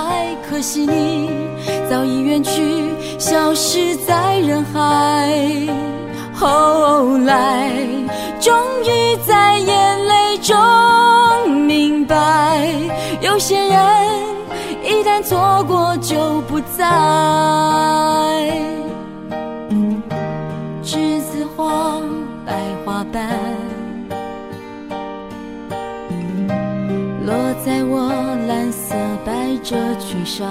爱，可惜你早已远去，消失在人海。后来，终于在眼泪中明白，有些人一旦错过就不再。栀子花白花瓣，落在我蓝色百褶裙上。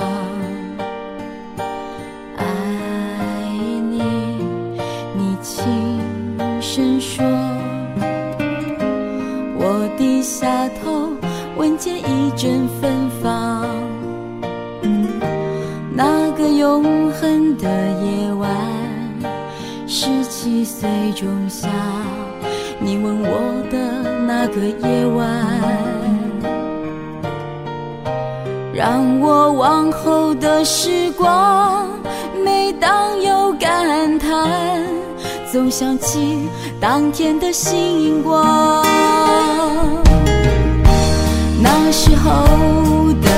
爱你，你轻声说。我低下头，闻见一阵芬芳。那个永恒的夜晚。十七岁仲夏，你吻我的那个夜晚，让我往后的时光，每当有感叹，总想起当天的星光。那时候的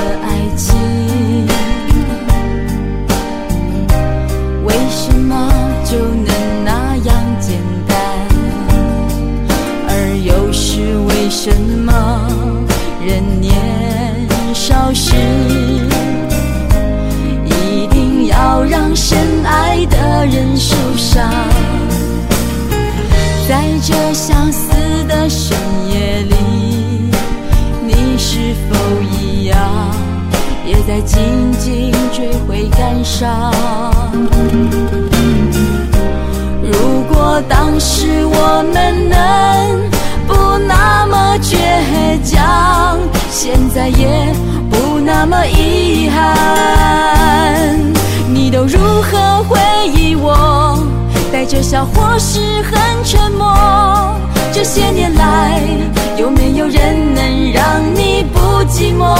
人受伤？在这相思的深夜里，你是否一样，也在静静追悔感伤？如果当时我们能。不那么倔强，现在也不那么遗憾。笑或是很沉默。这些年来，有没有人能让你不寂寞？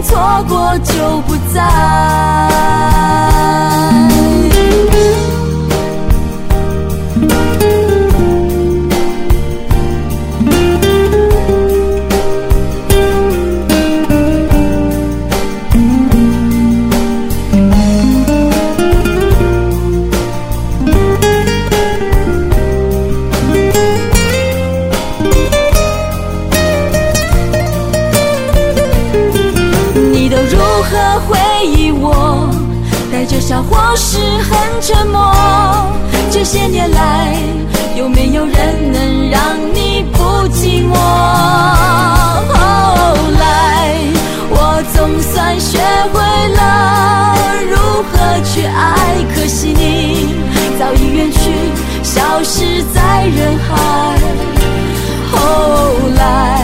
错过就不再。疑我，带着笑或是很沉默，这些年来有没有人能让你不寂寞？后来我总算学会了如何去爱，可惜你早已远去，消失在人海。后来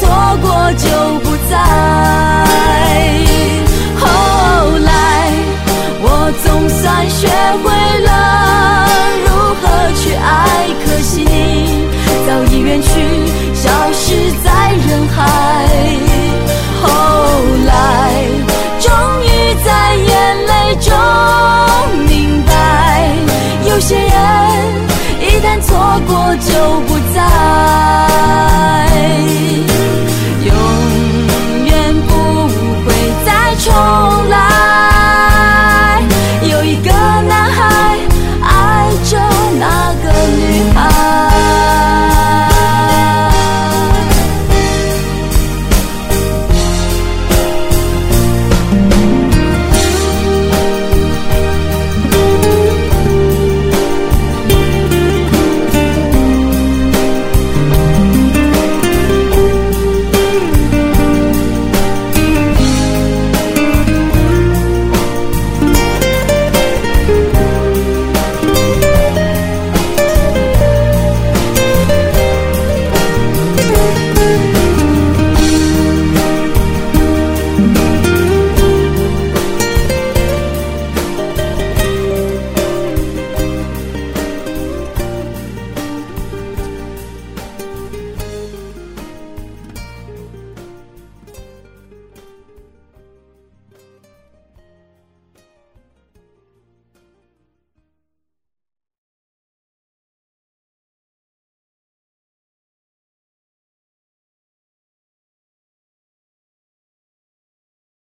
错过就不在。后来，我总算学会了如何去爱，可惜你早已远去，消失在人海。后来，终于在眼泪中明白，有些人一旦错过就不在。